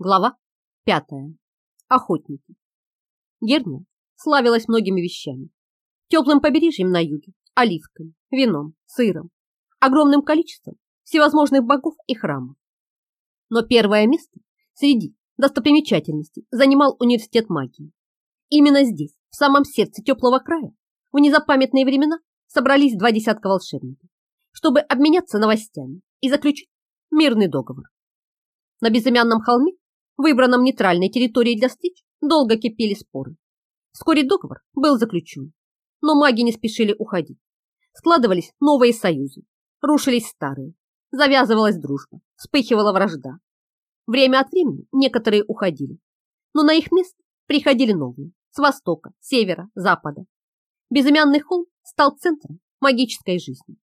Глава пятая. Охотники. Герния славилась многими вещами. Теплым побережьем на юге, оливками, вином, сыром, огромным количеством всевозможных богов и храмов. Но первое место среди достопримечательностей занимал университет магии. Именно здесь, в самом сердце теплого края, в незапамятные времена собрались два десятка волшебников, чтобы обменяться новостями и заключить мирный договор. На безымянном холме выбранном нейтральной территорией для встреч, долго кипели споры. Вскоре договор был заключен, но маги не спешили уходить. Складывались новые союзы, рушились старые, завязывалась дружба, вспыхивала вражда. Время от времени некоторые уходили, но на их место приходили новые, с востока, севера, запада. Безымянный холм стал центром магической жизни.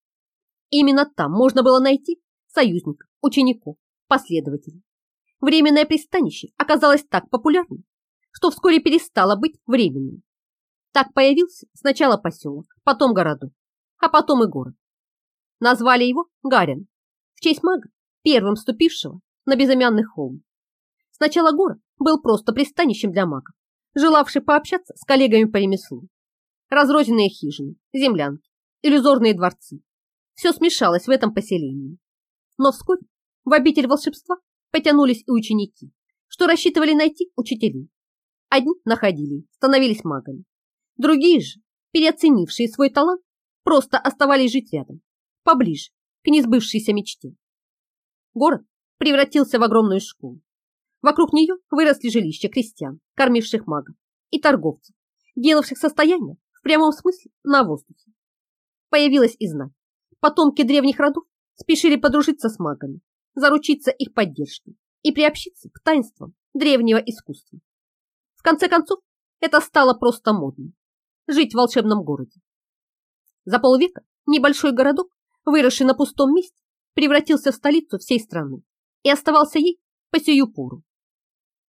Именно там можно было найти союзников, учеников, последователей. Временное пристанище оказалось так популярным, что вскоре перестало быть временным. Так появился сначала поселок, потом городок, а потом и город. Назвали его Гарин, в честь мага, первым ступившего на безымянный холм. Сначала город был просто пристанищем для магов, желавших пообщаться с коллегами по ремеслу. Разрозненные хижины, землянки, иллюзорные дворцы. Все смешалось в этом поселении. Но вскоре в обитель волшебства потянулись и ученики, что рассчитывали найти учителей. Одни находили, становились магами. Другие же, переоценившие свой талант, просто оставались жить рядом, поближе к несбывшейся мечте. Город превратился в огромную школу. Вокруг нее выросли жилища крестьян, кормивших магов, и торговцев, делавших состояние в прямом смысле на воздухе. Появилась и знать. Потомки древних родов спешили подружиться с магами, заручиться их поддержкой и приобщиться к таинствам древнего искусства. В конце концов, это стало просто модным – жить в волшебном городе. За полвека небольшой городок, выросший на пустом месте, превратился в столицу всей страны и оставался ей по сию пору.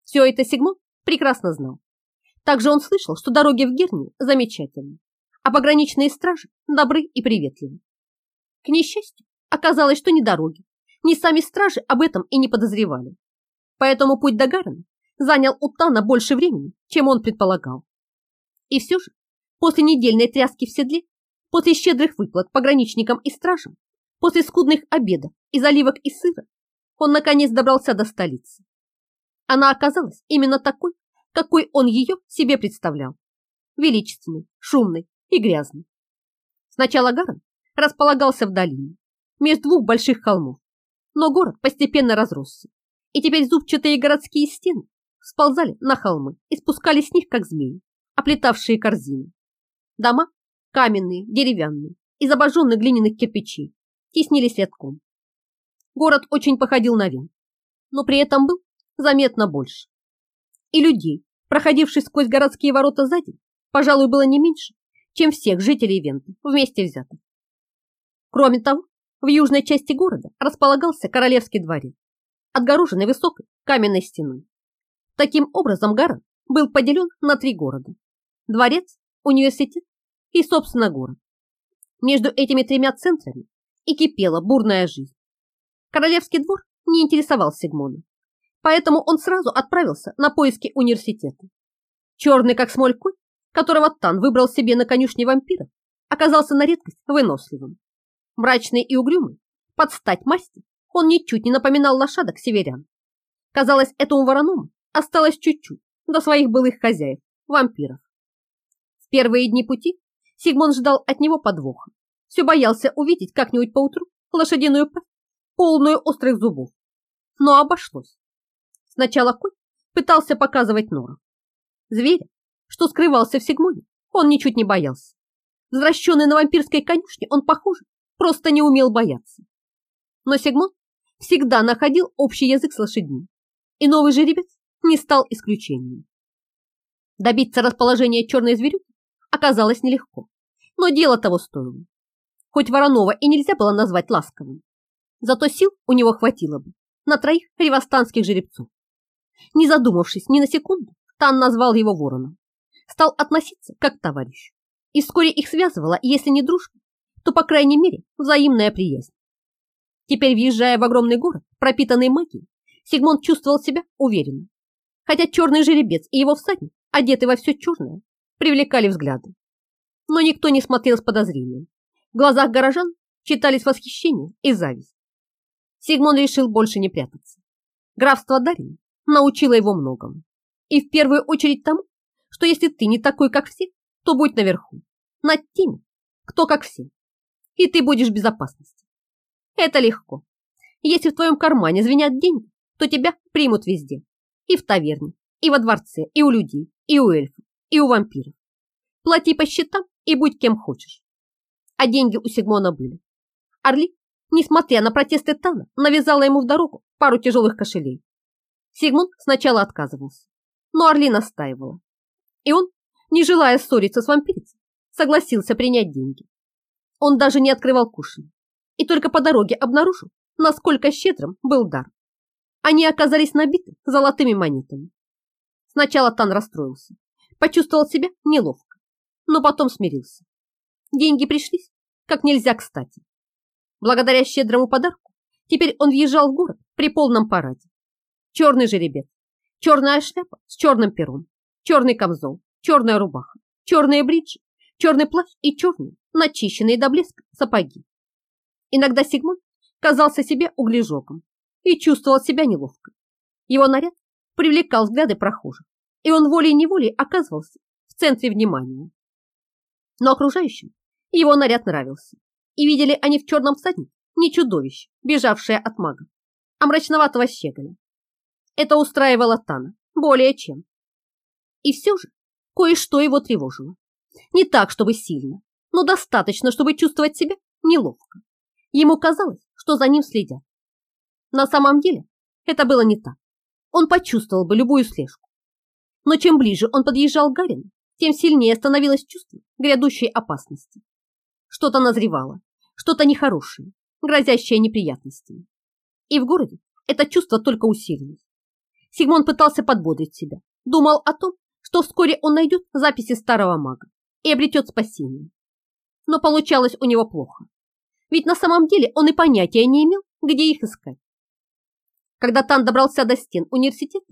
Все это Сигмон прекрасно знал. Также он слышал, что дороги в Гернию замечательны, а пограничные стражи добры и приветливы. К несчастью, оказалось, что не дороги, ни сами стражи об этом и не подозревали. Поэтому путь до Гарена занял у Тана больше времени, чем он предполагал. И все же, после недельной тряски в седле, после щедрых выплат пограничникам и стражам, после скудных обедов и заливок и сыра, он наконец добрался до столицы. Она оказалась именно такой, какой он ее себе представлял. Величественной, шумной и грязной. Сначала Гарен располагался в долине, между двух больших холмов, но город постепенно разросся, и теперь зубчатые городские стены сползали на холмы и спускались с них, как змеи, оплетавшие корзины. Дома, каменные, деревянные, из обожженных глиняных кирпичей, теснились рядком. Город очень походил на Вен, но при этом был заметно больше. И людей, проходивших сквозь городские ворота за день, пожалуй, было не меньше, чем всех жителей Венты вместе взятых. Кроме того, в южной части города располагался королевский дворец, отгороженный высокой каменной стеной. Таким образом, город был поделен на три города – дворец, университет и, собственно, город. Между этими тремя центрами и кипела бурная жизнь. Королевский двор не интересовал Сигмона, поэтому он сразу отправился на поиски университета. Черный, как смоль конь, которого Тан выбрал себе на конюшне вампира, оказался на редкость выносливым. Мрачный и угрюмый, под стать масти, он ничуть не напоминал лошадок северян. Казалось, этому вороному осталось чуть-чуть до своих былых хозяев, вампиров. В первые дни пути Сигмон ждал от него подвоха. Все боялся увидеть как-нибудь поутру лошадиную пасть, полную острых зубов. Но обошлось. Сначала конь пытался показывать нору. Зверя, что скрывался в Сигмоне, он ничуть не боялся. Возвращенный на вампирской конюшне, он, похоже, просто не умел бояться. Но Сигмон всегда находил общий язык с лошадьми, и новый жеребец не стал исключением. Добиться расположения черной зверюги оказалось нелегко, но дело того стоило. Хоть Воронова и нельзя было назвать ласковым, зато сил у него хватило бы на троих ревостанских жеребцов. Не задумавшись ни на секунду, Тан назвал его вороном, стал относиться как к товарищу, и вскоре их связывала, если не дружба, то, по крайней мере, взаимная приязнь. Теперь, въезжая в огромный город, пропитанный магией, Сигмунд чувствовал себя уверенно, хотя черный жеребец и его всадник, одетый во все черное, привлекали взгляды. Но никто не смотрел с подозрением. В глазах горожан читались восхищение и зависть. Сигмунд решил больше не прятаться. Графство Дарин научило его многому. И в первую очередь тому, что если ты не такой, как все, то будь наверху, над теми, кто как все. И ты будешь в безопасности. Это легко. Если в твоем кармане звенят деньги, то тебя примут везде. И в таверне, и во дворце, и у людей, и у эльфов, и у вампиров. Плати по счетам и будь кем хочешь. А деньги у Сигмона были. Орли, несмотря на протесты Тана, навязала ему в дорогу пару тяжелых кошелей. Сигмунд сначала отказывался, но Орли настаивала. И он, не желая ссориться с вампирицей, согласился принять деньги. Он даже не открывал кушань и только по дороге обнаружил, насколько щедрым был дар. Они оказались набиты золотыми монетами. Сначала Тан расстроился, почувствовал себя неловко, но потом смирился. Деньги пришлись как нельзя кстати. Благодаря щедрому подарку теперь он въезжал в город при полном параде. Черный жеребец, черная шляпа с черным пером, черный камзол, черная рубаха, черные бриджи, черный плащ и черные, начищенные до блеска сапоги. Иногда Сигмунд казался себе углежоком и чувствовал себя неловко. Его наряд привлекал взгляды прохожих, и он волей-неволей оказывался в центре внимания. Но окружающим его наряд нравился, и видели они в черном всаднике не чудовище, бежавшее от мага, а мрачноватого щеголя. Это устраивало Тана более чем. И все же кое-что его тревожило. Не так, чтобы сильно, но достаточно, чтобы чувствовать себя неловко. Ему казалось, что за ним следят. На самом деле это было не так. Он почувствовал бы любую слежку. Но чем ближе он подъезжал к Гарину, тем сильнее становилось чувство грядущей опасности. Что-то назревало, что-то нехорошее, грозящее неприятностями. И в городе это чувство только усилилось. Сигмон пытался подбодрить себя, думал о том, что вскоре он найдет записи старого мага и обретет спасение. Но получалось у него плохо. Ведь на самом деле он и понятия не имел, где их искать. Когда Тан добрался до стен университета,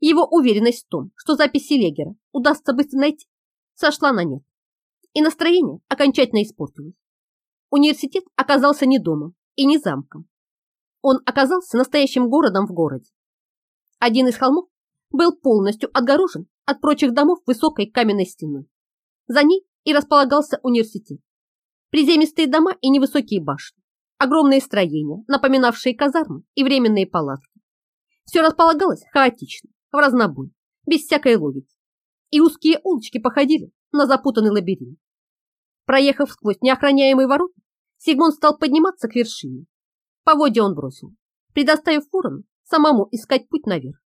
его уверенность в том, что записи Легера удастся быстро найти, сошла на нет. И настроение окончательно испортилось. Университет оказался не домом и не замком. Он оказался настоящим городом в городе. Один из холмов был полностью отгорожен от прочих домов высокой каменной стеной. За ней и располагался университет. Приземистые дома и невысокие башни, огромные строения, напоминавшие казармы и временные палатки. Все располагалось хаотично, в разнобой, без всякой логики. И узкие улочки походили на запутанный лабиринт. Проехав сквозь неохраняемые ворота, Сигмон стал подниматься к вершине. По воде он бросил, предоставив ворону самому искать путь наверх.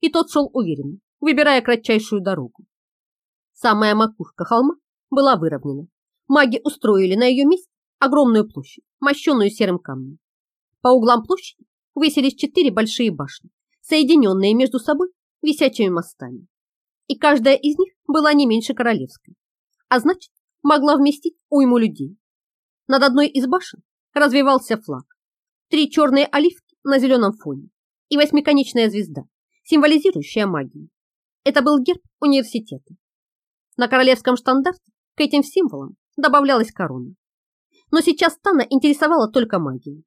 И тот шел уверенно, выбирая кратчайшую дорогу. Самая макушка холма была выровнена. Маги устроили на ее месте огромную площадь, мощенную серым камнем. По углам площади высились четыре большие башни, соединенные между собой висячими мостами. И каждая из них была не меньше королевской, а значит, могла вместить уйму людей. Над одной из башен развивался флаг. Три черные оливки на зеленом фоне и восьмиконечная звезда, символизирующая магию. Это был герб университета. На королевском штандарте к этим символам добавлялась корона. Но сейчас Тана интересовала только магия.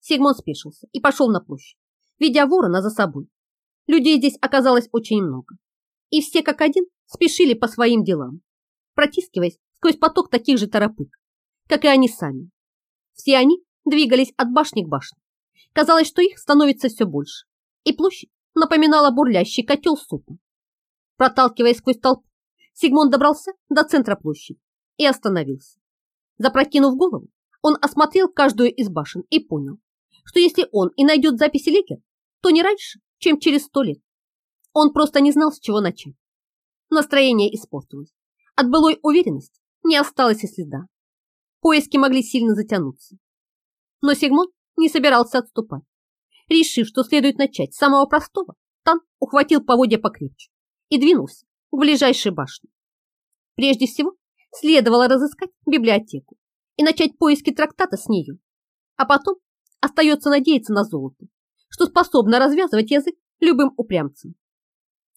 Сигмон спешился и пошел на площадь, ведя ворона за собой. Людей здесь оказалось очень много. И все как один спешили по своим делам, протискиваясь сквозь поток таких же торопык, как и они сами. Все они двигались от башни к башне. Казалось, что их становится все больше, и площадь напоминала бурлящий котел супа. Проталкиваясь сквозь толпу, Сигмон добрался до центра площади и остановился. Запрокинув голову, он осмотрел каждую из башен и понял, что если он и найдет записи Лекера, то не раньше, чем через сто лет. Он просто не знал, с чего начать. Настроение испортилось. От былой уверенности не осталось и следа. Поиски могли сильно затянуться. Но Сигмон не собирался отступать. Решив, что следует начать с самого простого, Тан ухватил поводья покрепче и двинулся к ближайшей башне. Прежде всего, следовало разыскать библиотеку и начать поиски трактата с нее, а потом Остается надеяться на золото, что способно развязывать язык любым упрямцам.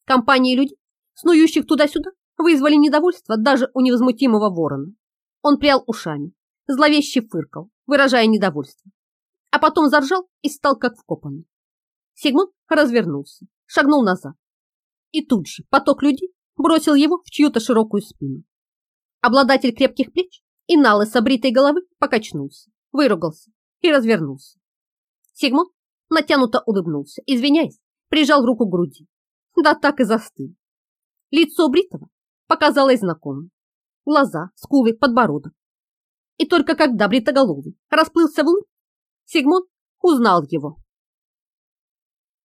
Компании людей, снующих туда-сюда, вызвали недовольство даже у невозмутимого ворона. Он прял ушами, зловеще фыркал, выражая недовольство, а потом заржал и стал как вкопанный. Сигмунд развернулся, шагнул назад, и тут же поток людей бросил его в чью-то широкую спину. Обладатель крепких плеч и налы с обритой головы покачнулся, выругался и развернулся. Сигмунд натянуто улыбнулся, извиняясь, прижал руку к груди. Да так и застыл. Лицо Бритова показалось знакомым. Глаза, скулы, подбородок. И только когда Бритоголовый расплылся в улыбке, Сигмунд узнал его.